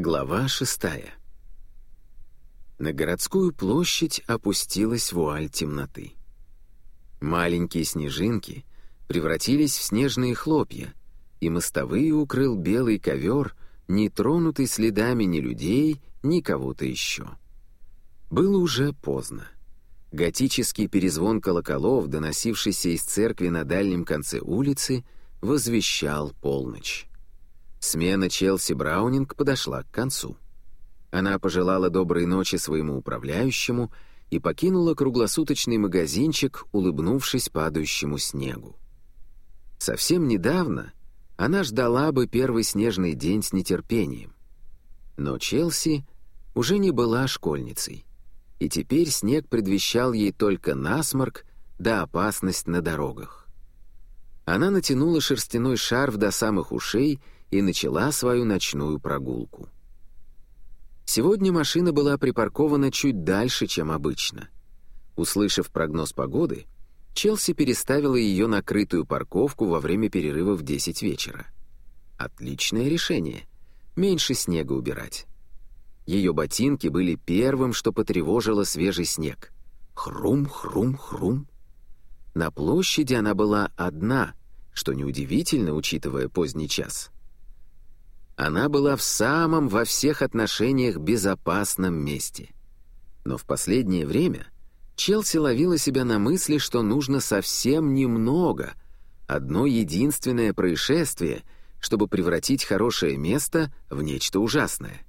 Глава шестая. На городскую площадь опустилась вуаль темноты. Маленькие снежинки превратились в снежные хлопья, и мостовые укрыл белый ковер, не тронутый следами ни людей, ни кого-то еще. Было уже поздно. Готический перезвон колоколов, доносившийся из церкви на дальнем конце улицы, возвещал полночь. Смена Челси Браунинг подошла к концу. Она пожелала доброй ночи своему управляющему и покинула круглосуточный магазинчик, улыбнувшись падающему снегу. Совсем недавно она ждала бы первый снежный день с нетерпением. Но Челси уже не была школьницей, и теперь снег предвещал ей только насморк да опасность на дорогах. Она натянула шерстяной шарф до самых ушей и начала свою ночную прогулку. Сегодня машина была припаркована чуть дальше, чем обычно. Услышав прогноз погоды, Челси переставила ее на крытую парковку во время перерыва в 10 вечера. Отличное решение. Меньше снега убирать. Ее ботинки были первым, что потревожило свежий снег. Хрум, хрум, хрум. На площади она была одна, что неудивительно, учитывая поздний час. Она была в самом во всех отношениях безопасном месте. Но в последнее время Челси ловила себя на мысли, что нужно совсем немного, одно единственное происшествие, чтобы превратить хорошее место в нечто ужасное.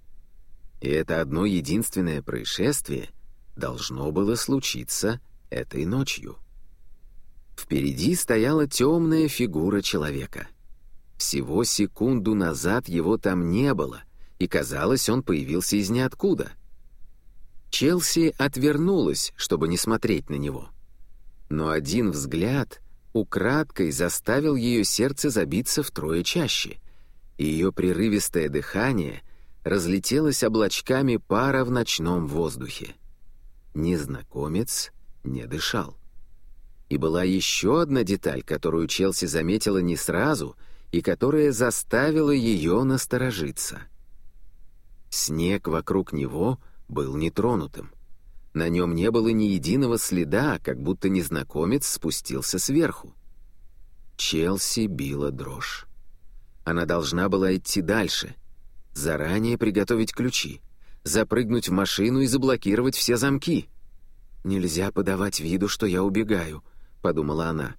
И это одно единственное происшествие должно было случиться этой ночью. Впереди стояла темная фигура человека — всего секунду назад его там не было, и, казалось, он появился из ниоткуда. Челси отвернулась, чтобы не смотреть на него. Но один взгляд украдкой заставил ее сердце забиться втрое чаще, и ее прерывистое дыхание разлетелось облачками пара в ночном воздухе. Незнакомец не дышал. И была еще одна деталь, которую Челси заметила не сразу — и которая заставила ее насторожиться. Снег вокруг него был нетронутым. На нем не было ни единого следа, как будто незнакомец спустился сверху. Челси била дрожь. Она должна была идти дальше, заранее приготовить ключи, запрыгнуть в машину и заблокировать все замки. «Нельзя подавать виду, что я убегаю», — подумала она.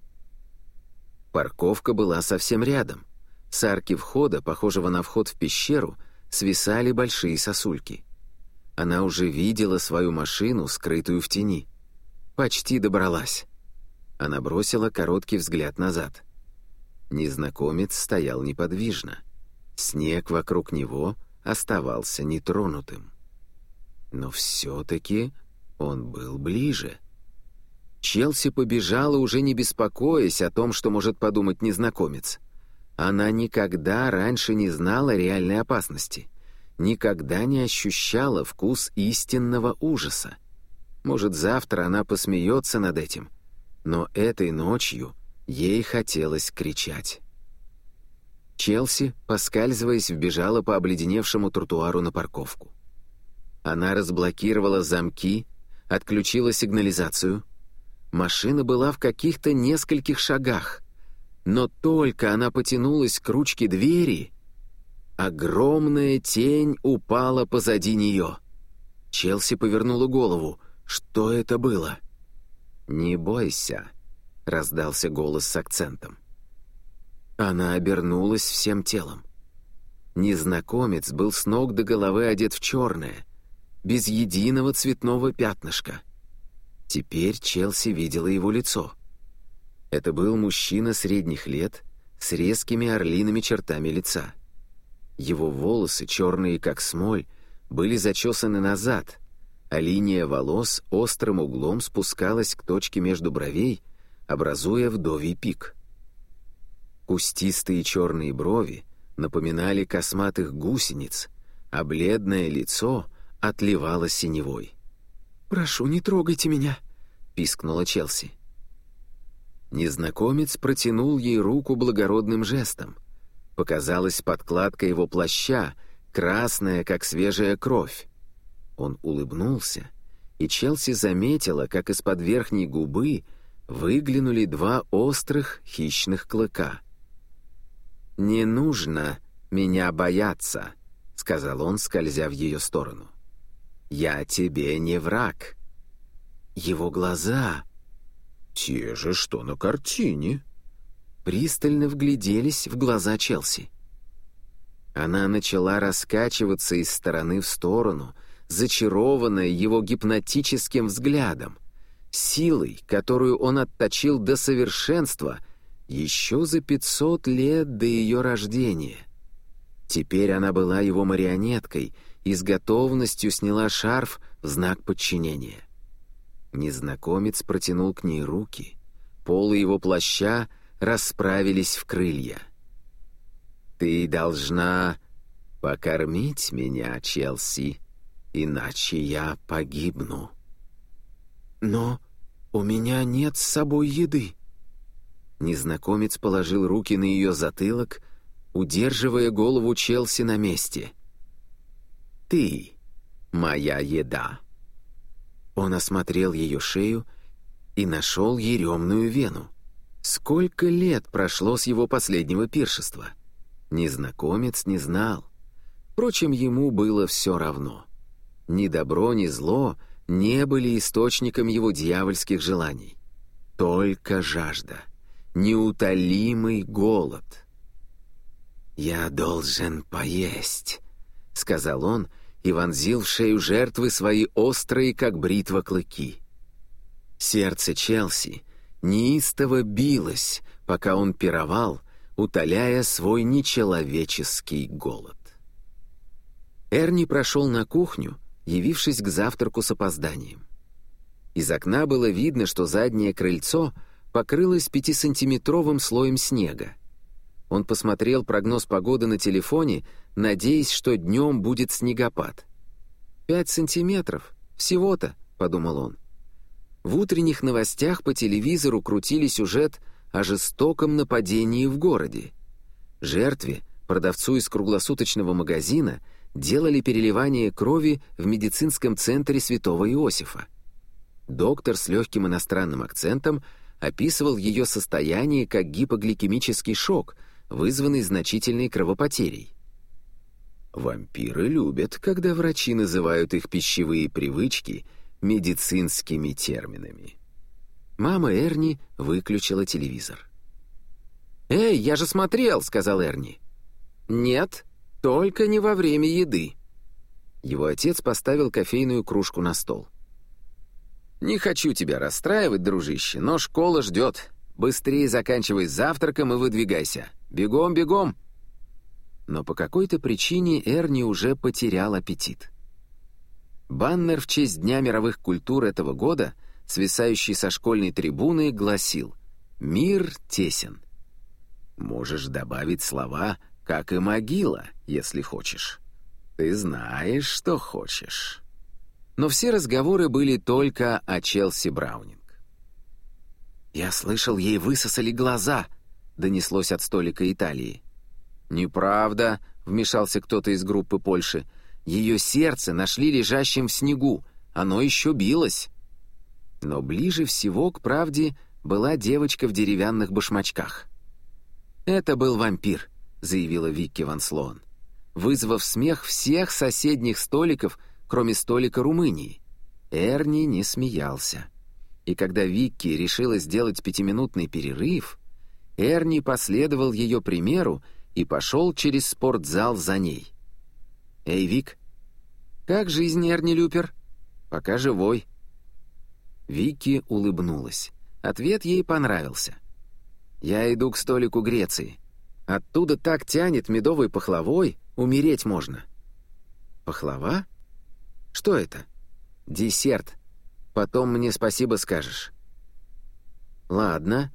Парковка была совсем рядом. С арки входа, похожего на вход в пещеру, свисали большие сосульки. Она уже видела свою машину, скрытую в тени. Почти добралась. Она бросила короткий взгляд назад. Незнакомец стоял неподвижно. Снег вокруг него оставался нетронутым. Но все-таки он был ближе — Челси побежала, уже не беспокоясь о том, что может подумать незнакомец. Она никогда раньше не знала реальной опасности, никогда не ощущала вкус истинного ужаса. Может, завтра она посмеется над этим, но этой ночью ей хотелось кричать. Челси, поскальзываясь, вбежала по обледеневшему тротуару на парковку. Она разблокировала замки, отключила сигнализацию — Машина была в каких-то нескольких шагах. Но только она потянулась к ручке двери, огромная тень упала позади нее. Челси повернула голову. Что это было? «Не бойся», — раздался голос с акцентом. Она обернулась всем телом. Незнакомец был с ног до головы одет в черное, без единого цветного пятнышка — Теперь Челси видела его лицо. Это был мужчина средних лет с резкими орлиными чертами лица. Его волосы, черные как смоль, были зачесаны назад, а линия волос острым углом спускалась к точке между бровей, образуя вдовий пик. Кустистые черные брови напоминали косматых гусениц, а бледное лицо отливало синевой. «Прошу, не трогайте меня», — пискнула Челси. Незнакомец протянул ей руку благородным жестом. Показалась подкладка его плаща, красная, как свежая кровь. Он улыбнулся, и Челси заметила, как из-под верхней губы выглянули два острых хищных клыка. «Не нужно меня бояться», — сказал он, скользя в ее сторону. «Я тебе не враг». Его глаза... Те же, что на картине. Пристально вгляделись в глаза Челси. Она начала раскачиваться из стороны в сторону, зачарованная его гипнотическим взглядом, силой, которую он отточил до совершенства еще за пятьсот лет до ее рождения. Теперь она была его марионеткой и с готовностью сняла шарф в знак подчинения. Незнакомец протянул к ней руки. Полы его плаща расправились в крылья. «Ты должна покормить меня, Челси, иначе я погибну». «Но у меня нет с собой еды». Незнакомец положил руки на ее затылок, удерживая голову Челси на месте. «Ты — моя еда». Он осмотрел ее шею и нашел еремную вену. Сколько лет прошло с его последнего пиршества? Незнакомец не знал. Впрочем, ему было все равно. Ни добро, ни зло не были источником его дьявольских желаний. Только жажда, неутолимый голод. «Я должен поесть», — сказал он, — и вонзил в шею жертвы свои острые, как бритва, клыки. Сердце Челси неистово билось, пока он пировал, утоляя свой нечеловеческий голод. Эрни прошел на кухню, явившись к завтраку с опозданием. Из окна было видно, что заднее крыльцо покрылось пятисантиметровым слоем снега. Он посмотрел прогноз погоды на телефоне, надеясь, что днем будет снегопад. «Пять сантиметров. Всего-то», — подумал он. В утренних новостях по телевизору крутили сюжет о жестоком нападении в городе. Жертве, продавцу из круглосуточного магазина, делали переливание крови в медицинском центре святого Иосифа. Доктор с легким иностранным акцентом описывал ее состояние как гипогликемический шок — вызванный значительной кровопотерей. Вампиры любят, когда врачи называют их пищевые привычки медицинскими терминами. Мама Эрни выключила телевизор. «Эй, я же смотрел!» — сказал Эрни. «Нет, только не во время еды». Его отец поставил кофейную кружку на стол. «Не хочу тебя расстраивать, дружище, но школа ждет. Быстрее заканчивай завтраком и выдвигайся. Бегом, бегом!» Но по какой-то причине Эрни уже потерял аппетит. Баннер в честь Дня мировых культур этого года, свисающий со школьной трибуны, гласил «Мир тесен». Можешь добавить слова «как и могила», если хочешь. Ты знаешь, что хочешь. Но все разговоры были только о Челси Браунинг. «Я слышал, ей высосали глаза», — донеслось от столика Италии. «Неправда», — вмешался кто-то из группы Польши. «Ее сердце нашли лежащим в снегу. Оно еще билось». Но ближе всего к правде была девочка в деревянных башмачках. «Это был вампир», — заявила Викки Ван Слоан, вызвав смех всех соседних столиков, кроме столика Румынии. Эрни не смеялся. И когда Викки решила сделать пятиминутный перерыв, Эрни последовал ее примеру и пошел через спортзал за ней. «Эй, Вик, как жизнь, Эрни Люпер?» «Пока живой». Вики улыбнулась. Ответ ей понравился. «Я иду к столику Греции. Оттуда так тянет медовой пахлавой, умереть можно». «Пахлава? Что это?» «Десерт. Потом мне спасибо скажешь». «Ладно,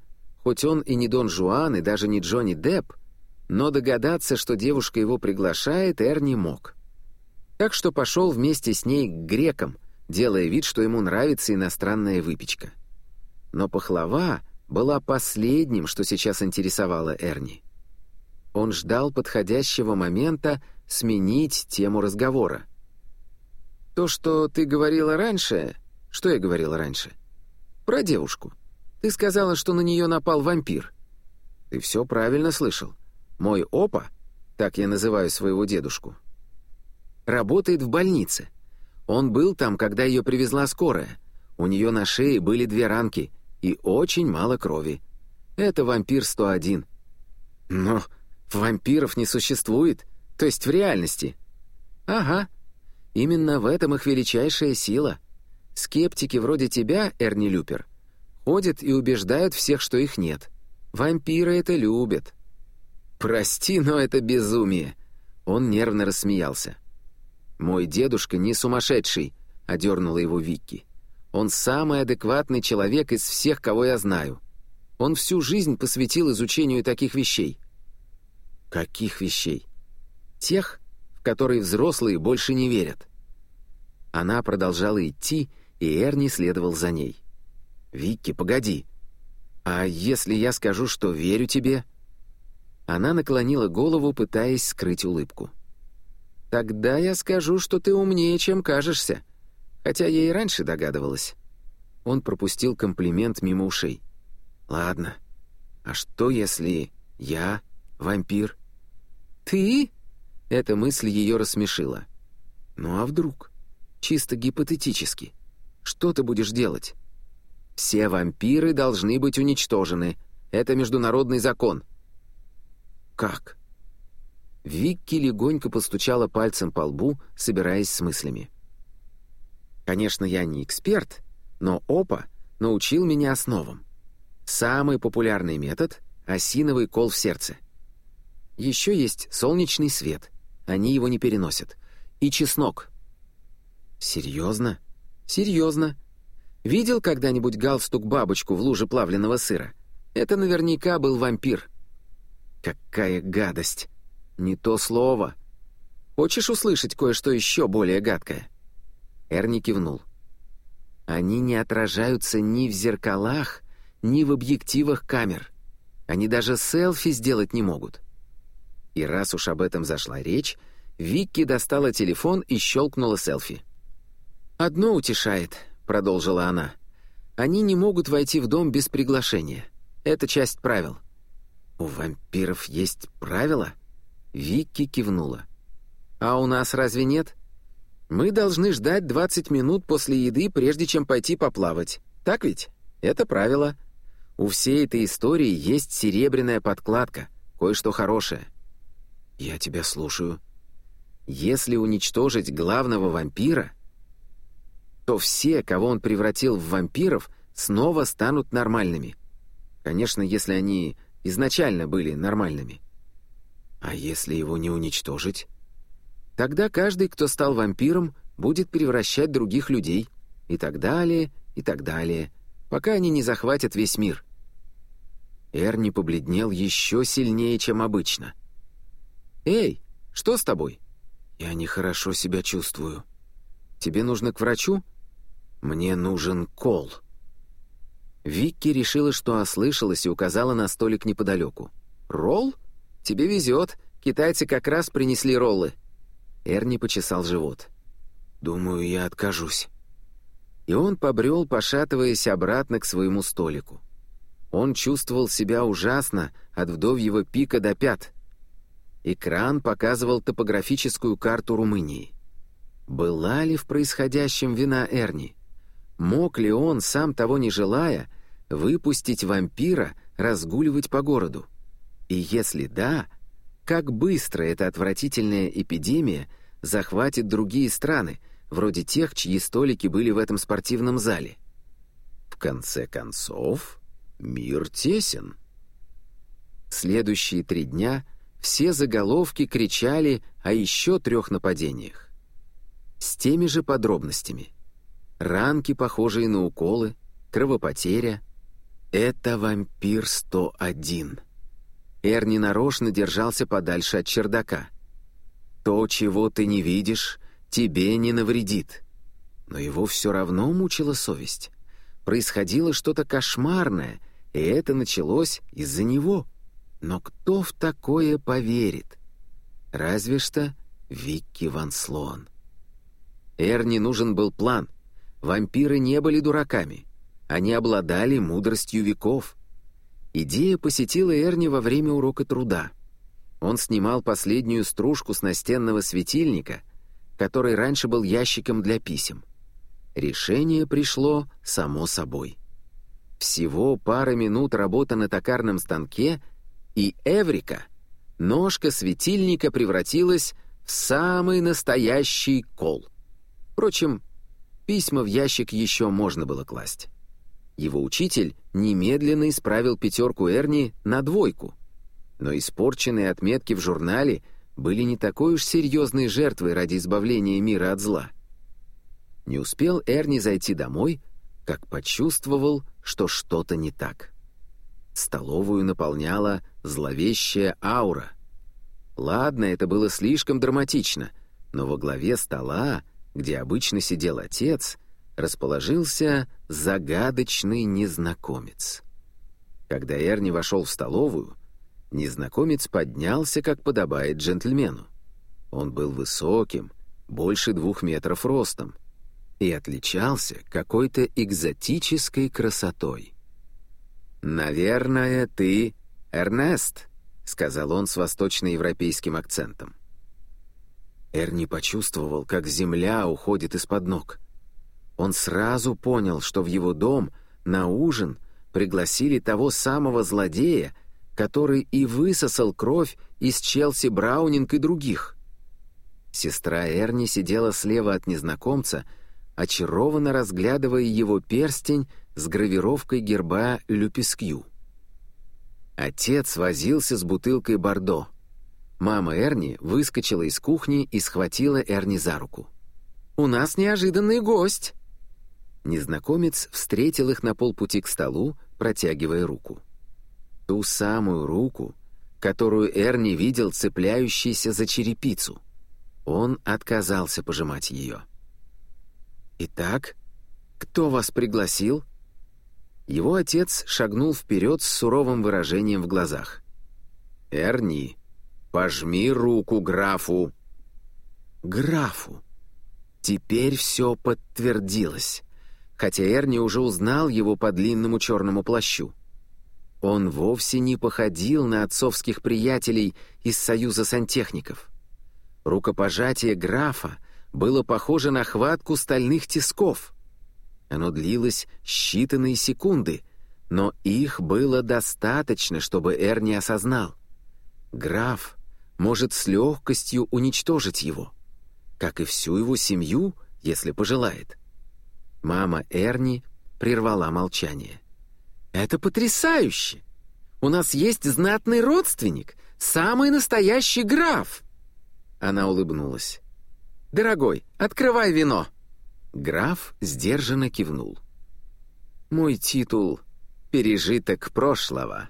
хоть он и не Дон Жуан, и даже не Джонни Депп, но догадаться, что девушка его приглашает, Эр не мог. Так что пошел вместе с ней к грекам, делая вид, что ему нравится иностранная выпечка. Но пахлава была последним, что сейчас интересовало Эрни. Он ждал подходящего момента, сменить тему разговора. «То, что ты говорила раньше...» «Что я говорила раньше?» «Про девушку. Ты сказала, что на нее напал вампир». «Ты все правильно слышал. Мой опа, так я называю своего дедушку, работает в больнице. Он был там, когда ее привезла скорая. У нее на шее были две ранки и очень мало крови. Это вампир 101. Но вампиров не существует, то есть в реальности. Ага. Именно в этом их величайшая сила. Скептики вроде тебя, Эрни Люпер, ходят и убеждают всех, что их нет. Вампиры это любят. «Прости, но это безумие!» Он нервно рассмеялся. «Мой дедушка не сумасшедший», — одернула его Викки. «Он самый адекватный человек из всех, кого я знаю. Он всю жизнь посвятил изучению таких вещей». «Каких вещей?» «Тех, в которые взрослые больше не верят». Она продолжала идти, и Эрни следовал за ней. «Викки, погоди. А если я скажу, что верю тебе?» Она наклонила голову, пытаясь скрыть улыбку. «Тогда я скажу, что ты умнее, чем кажешься. Хотя я и раньше догадывалась». Он пропустил комплимент мимо ушей. «Ладно. А что, если я вампир?» «Ты?» Эта мысль ее рассмешила. «Ну а вдруг? Чисто гипотетически. Что ты будешь делать?» «Все вампиры должны быть уничтожены. Это международный закон». «Как?» Викки легонько постучала пальцем по лбу, собираясь с мыслями. «Конечно, я не эксперт, но ОПА научил меня основам. Самый популярный метод — осиновый кол в сердце. Еще есть солнечный свет, они его не переносят, и чеснок». «Серьезно? Серьезно. Видел когда-нибудь галстук-бабочку в луже плавленного сыра? Это наверняка был вампир». Какая гадость! Не то слово. Хочешь услышать кое-что еще более гадкое?» Эрни кивнул. «Они не отражаются ни в зеркалах, ни в объективах камер. Они даже селфи сделать не могут». И раз уж об этом зашла речь, Викки достала телефон и щелкнула селфи. «Одно утешает», — продолжила она. «Они не могут войти в дом без приглашения. Это часть правил. «У вампиров есть правила?» Вики кивнула. «А у нас разве нет? Мы должны ждать 20 минут после еды, прежде чем пойти поплавать. Так ведь? Это правило. У всей этой истории есть серебряная подкладка, кое-что хорошее». «Я тебя слушаю». «Если уничтожить главного вампира, то все, кого он превратил в вампиров, снова станут нормальными. Конечно, если они изначально были нормальными. А если его не уничтожить? Тогда каждый, кто стал вампиром, будет превращать других людей, и так далее, и так далее, пока они не захватят весь мир. Эрни побледнел еще сильнее, чем обычно. «Эй, что с тобой?» «Я нехорошо себя чувствую. Тебе нужно к врачу?» «Мне нужен кол». Викки решила, что ослышалась и указала на столик неподалеку. «Ролл? Тебе везет. Китайцы как раз принесли роллы». Эрни почесал живот. «Думаю, я откажусь». И он побрел, пошатываясь обратно к своему столику. Он чувствовал себя ужасно от вдовьего пика до пят. Экран показывал топографическую карту Румынии. Была ли в происходящем вина Эрни? Мог ли он, сам того не желая, выпустить вампира разгуливать по городу? И если да, как быстро эта отвратительная эпидемия захватит другие страны, вроде тех, чьи столики были в этом спортивном зале? В конце концов, мир тесен. Следующие три дня все заголовки кричали о еще трех нападениях. С теми же подробностями. Ранки, похожие на уколы, кровопотеря, это вампир 101. Эрни нарочно держался подальше от чердака. То, чего ты не видишь, тебе не навредит. Но его все равно мучила совесть. Происходило что-то кошмарное, и это началось из-за него. Но кто в такое поверит? Разве что Викки Ван Слоан. Эрни нужен был план. Вампиры не были дураками. Они обладали мудростью веков. Идея посетила Эрни во время урока труда. Он снимал последнюю стружку с настенного светильника, который раньше был ящиком для писем. Решение пришло само собой. Всего пара минут работы на токарном станке, и Эврика, ножка светильника превратилась в самый настоящий кол. Впрочем, письма в ящик еще можно было класть. Его учитель немедленно исправил пятерку Эрни на двойку. Но испорченные отметки в журнале были не такой уж серьезной жертвой ради избавления мира от зла. Не успел Эрни зайти домой, как почувствовал, что что-то не так. Столовую наполняла зловещая аура. Ладно, это было слишком драматично, но во главе стола, где обычно сидел отец, расположился загадочный незнакомец. Когда Эрни вошел в столовую, незнакомец поднялся, как подобает джентльмену. Он был высоким, больше двух метров ростом, и отличался какой-то экзотической красотой. «Наверное, ты Эрнест», — сказал он с восточноевропейским акцентом. Эрни почувствовал, как земля уходит из-под ног. Он сразу понял, что в его дом на ужин пригласили того самого злодея, который и высосал кровь из Челси Браунинг и других. Сестра Эрни сидела слева от незнакомца, очарованно разглядывая его перстень с гравировкой герба Люпискью. Отец возился с бутылкой Бордо. Мама Эрни выскочила из кухни и схватила Эрни за руку. «У нас неожиданный гость!» Незнакомец встретил их на полпути к столу, протягивая руку. Ту самую руку, которую Эрни видел цепляющейся за черепицу. Он отказался пожимать ее. «Итак, кто вас пригласил?» Его отец шагнул вперед с суровым выражением в глазах. «Эрни, пожми руку графу!» «Графу!» Теперь все подтвердилось хотя Эрни уже узнал его по длинному черному плащу. Он вовсе не походил на отцовских приятелей из Союза сантехников. Рукопожатие графа было похоже на хватку стальных тисков. Оно длилось считанные секунды, но их было достаточно, чтобы Эрни осознал. Граф может с легкостью уничтожить его, как и всю его семью, если пожелает. Мама Эрни прервала молчание. «Это потрясающе! У нас есть знатный родственник, самый настоящий граф!» Она улыбнулась. «Дорогой, открывай вино!» Граф сдержанно кивнул. «Мой титул — пережиток прошлого.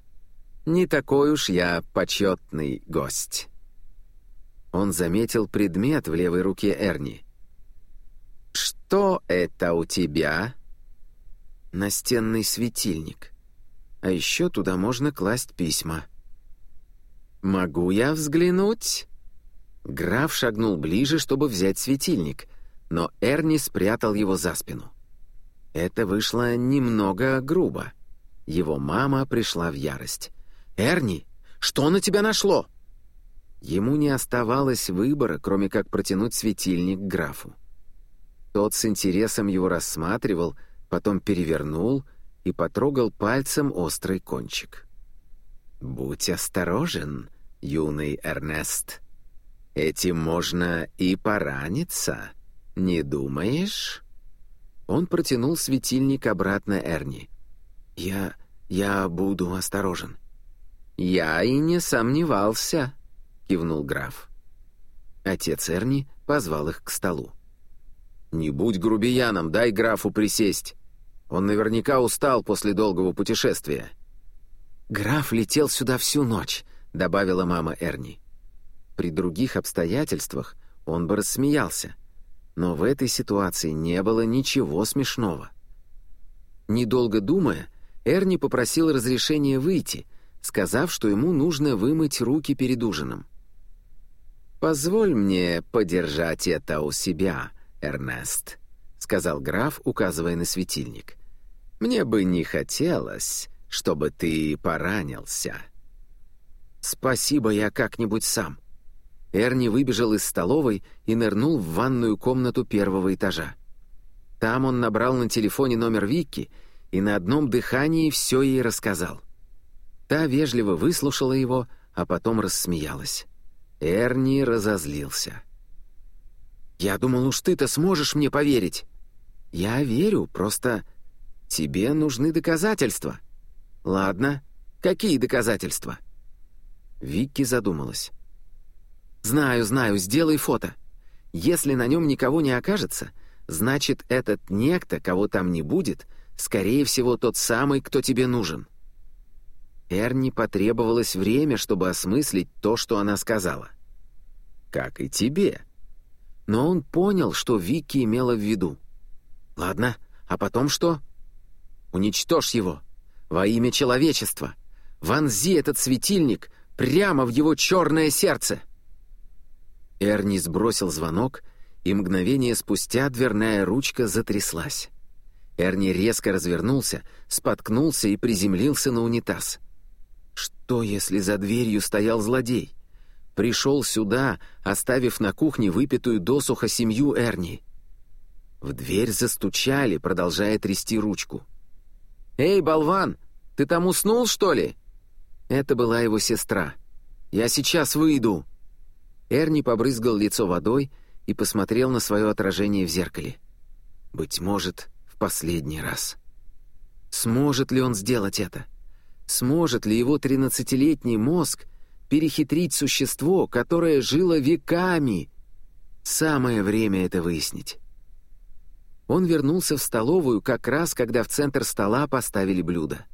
Не такой уж я почетный гость». Он заметил предмет в левой руке Эрни. «Что это у тебя?» «Настенный светильник. А еще туда можно класть письма». «Могу я взглянуть?» Граф шагнул ближе, чтобы взять светильник, но Эрни спрятал его за спину. Это вышло немного грубо. Его мама пришла в ярость. «Эрни, что на тебя нашло?» Ему не оставалось выбора, кроме как протянуть светильник графу. Тот с интересом его рассматривал, потом перевернул и потрогал пальцем острый кончик. «Будь осторожен, юный Эрнест. Этим можно и пораниться, не думаешь?» Он протянул светильник обратно Эрни. «Я... я буду осторожен». «Я и не сомневался», — кивнул граф. Отец Эрни позвал их к столу. «Не будь грубияном, дай графу присесть. Он наверняка устал после долгого путешествия». «Граф летел сюда всю ночь», — добавила мама Эрни. При других обстоятельствах он бы рассмеялся, но в этой ситуации не было ничего смешного. Недолго думая, Эрни попросил разрешения выйти, сказав, что ему нужно вымыть руки перед ужином. «Позволь мне подержать это у себя, Эрнест», — сказал граф, указывая на светильник. «Мне бы не хотелось, чтобы ты поранился». «Спасибо, я как-нибудь сам». Эрни выбежал из столовой и нырнул в ванную комнату первого этажа. Там он набрал на телефоне номер Викки и на одном дыхании все ей рассказал. Та вежливо выслушала его, а потом рассмеялась. Эрни разозлился. «Я думал, уж ты-то сможешь мне поверить». «Я верю, просто тебе нужны доказательства». «Ладно, какие доказательства?» Викки задумалась. «Знаю, знаю, сделай фото. Если на нем никого не окажется, значит, этот некто, кого там не будет, скорее всего, тот самый, кто тебе нужен». Эрни потребовалось время, чтобы осмыслить то, что она сказала. «Как и тебе». Но он понял, что Вики имела в виду. «Ладно, а потом что?» «Уничтожь его! Во имя человечества! Вонзи этот светильник прямо в его черное сердце!» Эрни сбросил звонок, и мгновение спустя дверная ручка затряслась. Эрни резко развернулся, споткнулся и приземлился на унитаз. Что, если за дверью стоял злодей? Пришел сюда, оставив на кухне выпитую досуха семью Эрни. В дверь застучали, продолжая трясти ручку. «Эй, болван, ты там уснул, что ли?» Это была его сестра. «Я сейчас выйду». Эрни побрызгал лицо водой и посмотрел на свое отражение в зеркале. Быть может, в последний раз. Сможет ли он сделать это? — Сможет ли его тринадцатилетний мозг перехитрить существо, которое жило веками? Самое время это выяснить. Он вернулся в столовую как раз, когда в центр стола поставили блюдо.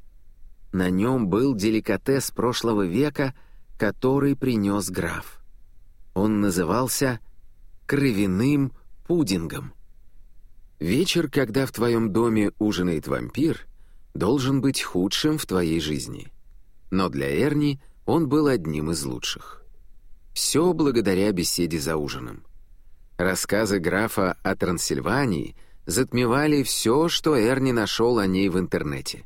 На нем был деликатес прошлого века, который принес граф. Он назывался «кровяным пудингом». Вечер, когда в твоем доме ужинает вампир — должен быть худшим в твоей жизни. Но для Эрни он был одним из лучших. Все благодаря беседе за ужином. Рассказы графа о Трансильвании затмевали все, что Эрни нашел о ней в интернете.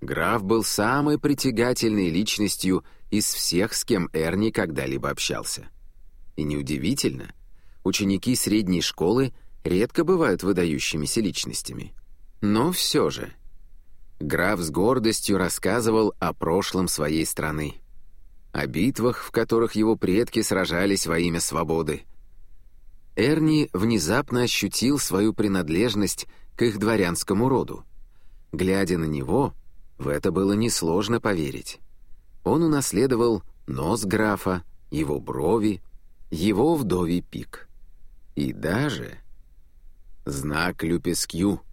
Граф был самой притягательной личностью из всех, с кем Эрни когда-либо общался. И неудивительно, ученики средней школы редко бывают выдающимися личностями. Но все же — Граф с гордостью рассказывал о прошлом своей страны, о битвах, в которых его предки сражались во имя свободы. Эрни внезапно ощутил свою принадлежность к их дворянскому роду. Глядя на него, в это было несложно поверить. Он унаследовал нос графа, его брови, его вдовий пик. И даже знак Люпескью —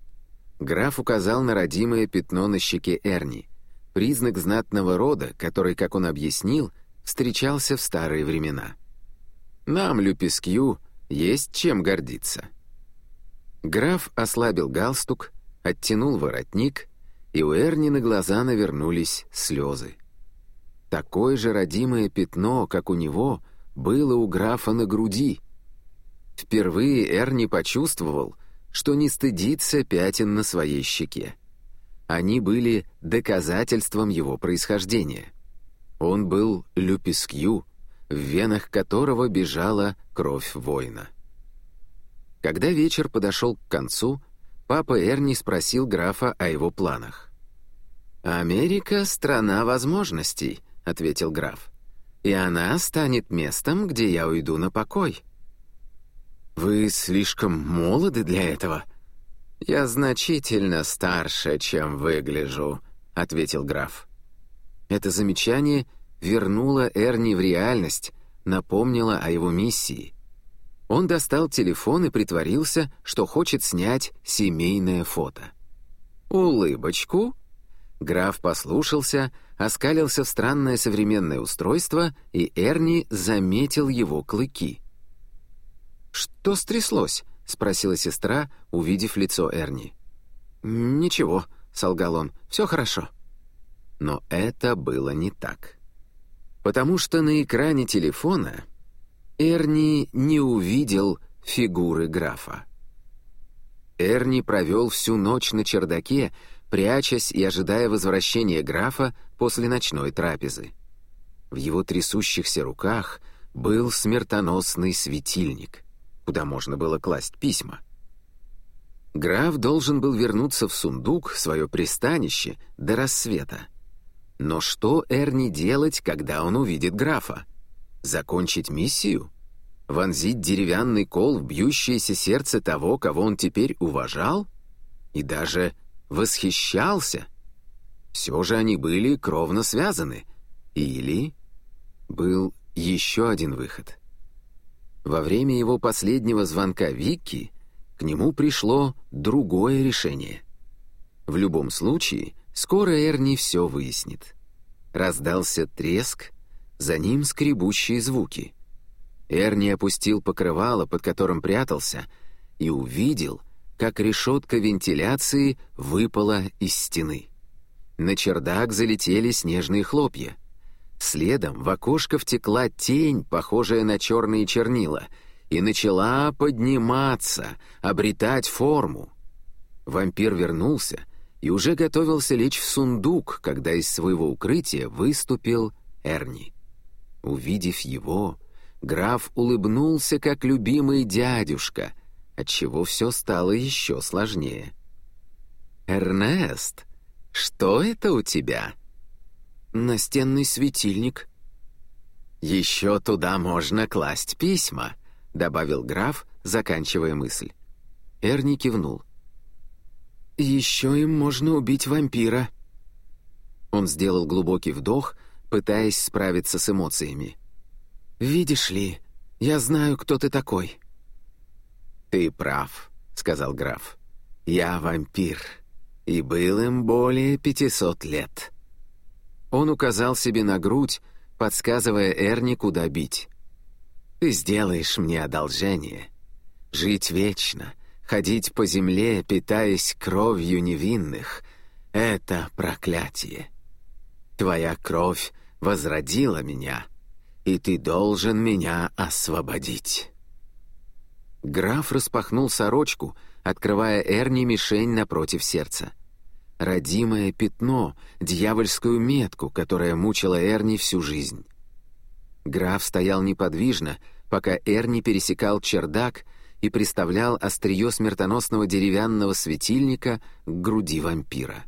Граф указал на родимое пятно на щеке Эрни, признак знатного рода, который, как он объяснил, встречался в старые времена. «Нам, Люпескью, есть чем гордиться». Граф ослабил галстук, оттянул воротник, и у Эрни на глаза навернулись слезы. Такое же родимое пятно, как у него, было у графа на груди. Впервые Эрни почувствовал — что не стыдится пятен на своей щеке. Они были доказательством его происхождения. Он был Люпискью, в венах которого бежала кровь воина. Когда вечер подошел к концу, папа Эрни спросил графа о его планах. «Америка — страна возможностей», — ответил граф. «И она станет местом, где я уйду на покой». «Вы слишком молоды для этого». «Я значительно старше, чем выгляжу», — ответил граф. Это замечание вернуло Эрни в реальность, напомнило о его миссии. Он достал телефон и притворился, что хочет снять семейное фото. «Улыбочку?» Граф послушался, оскалился в странное современное устройство, и Эрни заметил его клыки — «Что стряслось?» — спросила сестра, увидев лицо Эрни. «Ничего», — солгал он, — «все хорошо». Но это было не так. Потому что на экране телефона Эрни не увидел фигуры графа. Эрни провел всю ночь на чердаке, прячась и ожидая возвращения графа после ночной трапезы. В его трясущихся руках был смертоносный светильник, куда можно было класть письма. Граф должен был вернуться в сундук, свое пристанище, до рассвета. Но что Эрни делать, когда он увидит графа? Закончить миссию? Вонзить деревянный кол в бьющееся сердце того, кого он теперь уважал? И даже восхищался? Все же они были кровно связаны. Или был еще один выход. Во время его последнего звонка Викки к нему пришло другое решение. В любом случае, скоро Эрни все выяснит. Раздался треск, за ним скребущие звуки. Эрни опустил покрывало, под которым прятался, и увидел, как решетка вентиляции выпала из стены. На чердак залетели снежные хлопья. Следом в окошко втекла тень, похожая на черные чернила — и начала подниматься, обретать форму. Вампир вернулся и уже готовился лечь в сундук, когда из своего укрытия выступил Эрни. Увидев его, граф улыбнулся, как любимый дядюшка, отчего все стало еще сложнее. «Эрнест, что это у тебя?» «Настенный светильник». «Еще туда можно класть письма», добавил граф, заканчивая мысль. Эрни кивнул. «Еще им можно убить вампира». Он сделал глубокий вдох, пытаясь справиться с эмоциями. «Видишь ли, я знаю, кто ты такой». «Ты прав», — сказал граф. «Я вампир, и был им более пятисот лет». Он указал себе на грудь, подсказывая Эрни, куда бить. Ты сделаешь мне одолжение. Жить вечно, ходить по земле, питаясь кровью невинных — это проклятие. Твоя кровь возродила меня, и ты должен меня освободить». Граф распахнул сорочку, открывая Эрни мишень напротив сердца. Родимое пятно, дьявольскую метку, которая мучила Эрни всю жизнь. Граф стоял неподвижно, пока Эрни пересекал чердак и приставлял острие смертоносного деревянного светильника к груди вампира.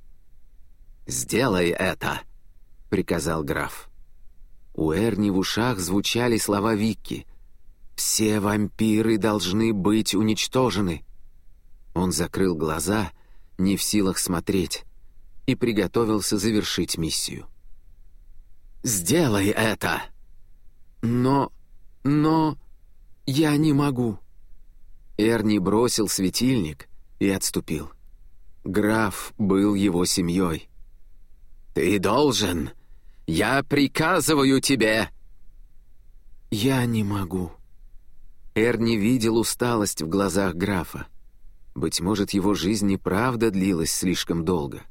«Сделай это!» — приказал граф. У Эрни в ушах звучали слова Викки. «Все вампиры должны быть уничтожены!» Он закрыл глаза, не в силах смотреть, и приготовился завершить миссию. «Сделай это!» «Но... но... я не могу». Эрни бросил светильник и отступил. Граф был его семьей. «Ты должен! Я приказываю тебе!» «Я не могу». Эрни видел усталость в глазах графа. Быть может, его жизнь и правда длилась слишком долго.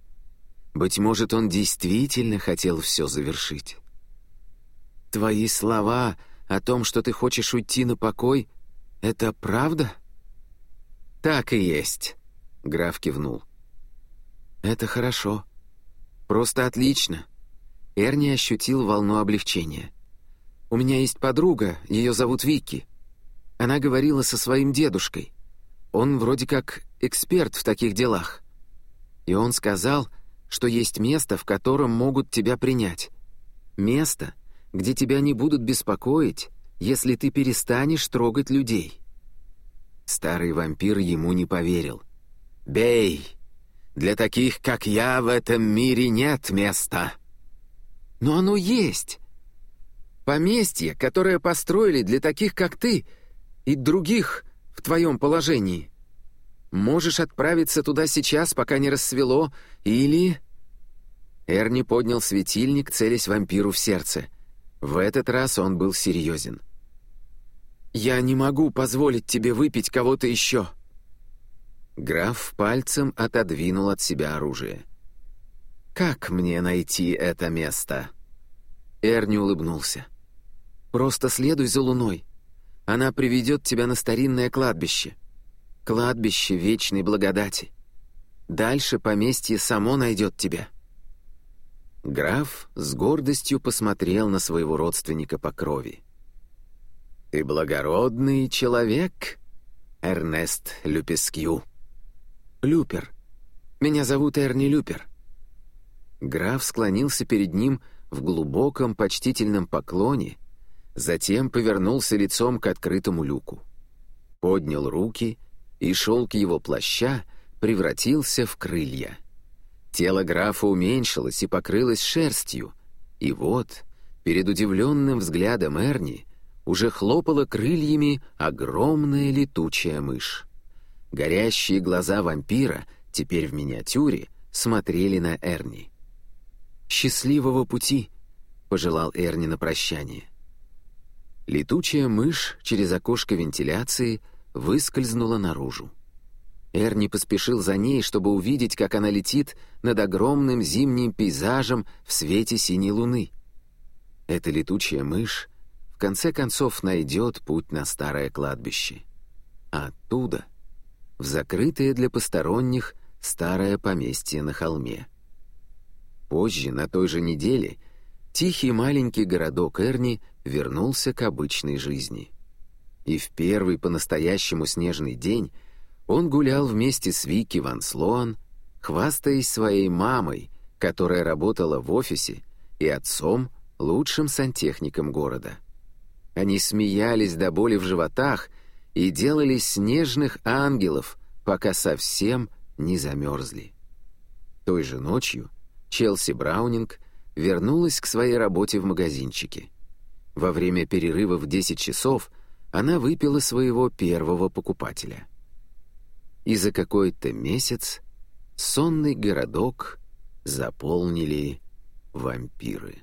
Быть может, он действительно хотел все завершить. Твои слова о том, что ты хочешь уйти на покой, это правда? Так и есть, граф кивнул. Это хорошо. Просто отлично. Эрни ощутил волну облегчения. У меня есть подруга, ее зовут Вики. Она говорила со своим дедушкой. Он вроде как эксперт в таких делах. И он сказал, что есть место, в котором могут тебя принять. Место, где тебя не будут беспокоить, если ты перестанешь трогать людей». Старый вампир ему не поверил. «Бей! Для таких, как я, в этом мире нет места!» «Но оно есть! Поместье, которое построили для таких, как ты, и других в твоем положении. Можешь отправиться туда сейчас, пока не рассвело, или...» Эрни поднял светильник, целясь вампиру в сердце — в этот раз он был серьезен. «Я не могу позволить тебе выпить кого-то еще!» Граф пальцем отодвинул от себя оружие. «Как мне найти это место?» Эрни улыбнулся. «Просто следуй за луной. Она приведет тебя на старинное кладбище. Кладбище вечной благодати. Дальше поместье само найдет тебя». Граф с гордостью посмотрел на своего родственника по крови. «Ты благородный человек, Эрнест Люпескью». «Люпер. Меня зовут Эрни Люпер». Граф склонился перед ним в глубоком почтительном поклоне, затем повернулся лицом к открытому люку. Поднял руки, и шелк его плаща превратился в крылья. Тело графа уменьшилось и покрылось шерстью, и вот, перед удивленным взглядом Эрни, уже хлопала крыльями огромная летучая мышь. Горящие глаза вампира, теперь в миниатюре, смотрели на Эрни. «Счастливого пути!» — пожелал Эрни на прощание. Летучая мышь через окошко вентиляции выскользнула наружу. Эрни поспешил за ней, чтобы увидеть, как она летит над огромным зимним пейзажем в свете синей луны. Эта летучая мышь в конце концов найдет путь на старое кладбище. А оттуда — в закрытое для посторонних старое поместье на холме. Позже, на той же неделе, тихий маленький городок Эрни вернулся к обычной жизни. И в первый по-настоящему снежный день — он гулял вместе с Вики Ван Слоан, хвастаясь своей мамой, которая работала в офисе, и отцом, лучшим сантехником города. Они смеялись до боли в животах и делали снежных ангелов, пока совсем не замерзли. Той же ночью Челси Браунинг вернулась к своей работе в магазинчике. Во время перерыва в 10 часов она выпила своего первого покупателя — и за какой-то месяц сонный городок заполнили вампиры.